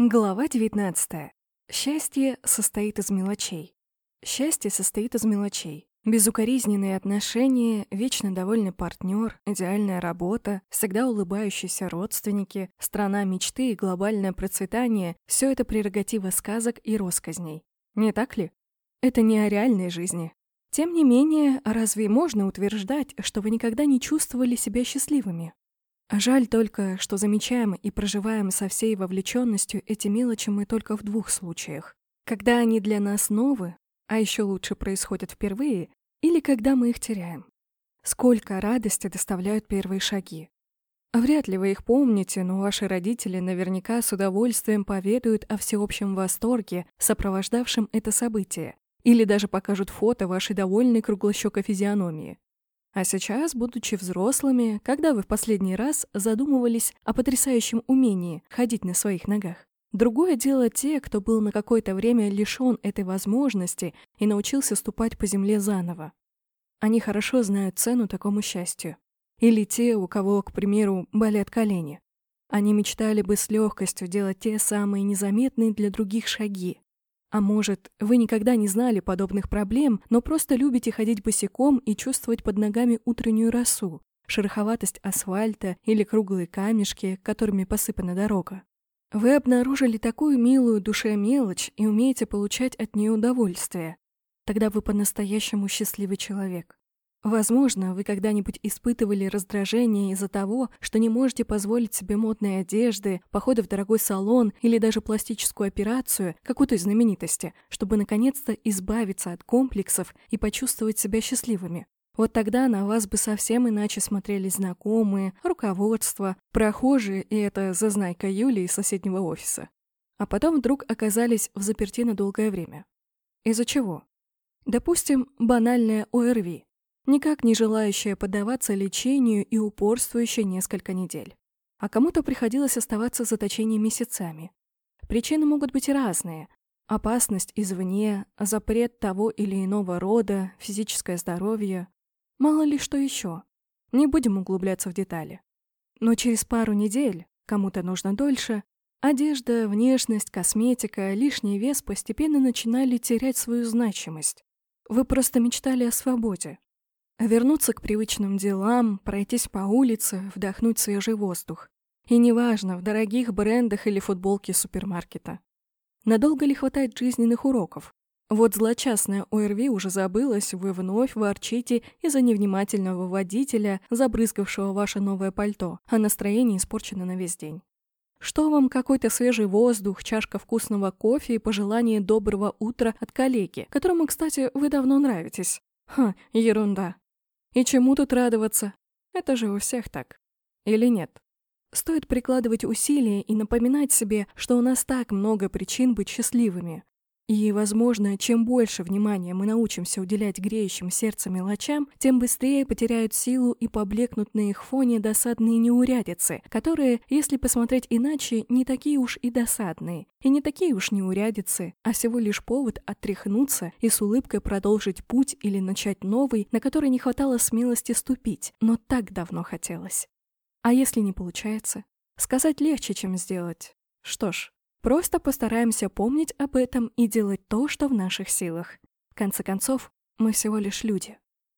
Глава 19. Счастье состоит из мелочей. Счастье состоит из мелочей. Безукоризненные отношения, вечно довольный партнер, идеальная работа, всегда улыбающиеся родственники, страна мечты и глобальное процветание – все это прерогатива сказок и росказней. Не так ли? Это не о реальной жизни. Тем не менее, разве можно утверждать, что вы никогда не чувствовали себя счастливыми? Жаль только, что замечаем и проживаем со всей вовлеченностью эти мелочи мы только в двух случаях. Когда они для нас новы, а еще лучше происходят впервые, или когда мы их теряем. Сколько радости доставляют первые шаги. Вряд ли вы их помните, но ваши родители наверняка с удовольствием поведают о всеобщем восторге, сопровождавшем это событие, или даже покажут фото вашей довольной круглощекой физиономии. А сейчас, будучи взрослыми, когда вы в последний раз задумывались о потрясающем умении ходить на своих ногах? Другое дело те, кто был на какое-то время лишён этой возможности и научился ступать по земле заново. Они хорошо знают цену такому счастью. Или те, у кого, к примеру, болят колени. Они мечтали бы с легкостью делать те самые незаметные для других шаги, а может, вы никогда не знали подобных проблем, но просто любите ходить босиком и чувствовать под ногами утреннюю росу, шероховатость асфальта или круглые камешки, которыми посыпана дорога. Вы обнаружили такую милую душе мелочь и умеете получать от нее удовольствие. Тогда вы по-настоящему счастливый человек. Возможно, вы когда-нибудь испытывали раздражение из-за того, что не можете позволить себе модные одежды, походы в дорогой салон или даже пластическую операцию какой-то знаменитости, чтобы наконец-то избавиться от комплексов и почувствовать себя счастливыми. Вот тогда на вас бы совсем иначе смотрели знакомые, руководство, прохожие и это зазнайка Юли из соседнего офиса. А потом вдруг оказались в заперти на долгое время. Из-за чего? Допустим, банальная ОРВИ никак не желающая поддаваться лечению и упорствующая несколько недель. А кому-то приходилось оставаться в заточении месяцами. Причины могут быть разные. Опасность извне, запрет того или иного рода, физическое здоровье. Мало ли что еще. Не будем углубляться в детали. Но через пару недель, кому-то нужно дольше, одежда, внешность, косметика, лишний вес постепенно начинали терять свою значимость. Вы просто мечтали о свободе, Вернуться к привычным делам, пройтись по улице, вдохнуть свежий воздух. И неважно, в дорогих брендах или футболке супермаркета. Надолго ли хватает жизненных уроков? Вот злочастная ОРВИ уже забылась, вы вновь ворчите из-за невнимательного водителя, забрызгавшего ваше новое пальто, а настроение испорчено на весь день. Что вам какой-то свежий воздух, чашка вкусного кофе и пожелание доброго утра от коллеги, которому, кстати, вы давно нравитесь? Ха, ерунда. И чему тут радоваться? Это же у всех так. Или нет? Стоит прикладывать усилия и напоминать себе, что у нас так много причин быть счастливыми. И, возможно, чем больше внимания мы научимся уделять греющим сердце мелочам, тем быстрее потеряют силу и поблекнут на их фоне досадные неурядицы, которые, если посмотреть иначе, не такие уж и досадные, и не такие уж неурядицы, а всего лишь повод отряхнуться и с улыбкой продолжить путь или начать новый, на который не хватало смелости ступить, но так давно хотелось. А если не получается? Сказать легче, чем сделать. Что ж, Просто постараемся помнить об этом и делать то, что в наших силах. В конце концов, мы всего лишь люди.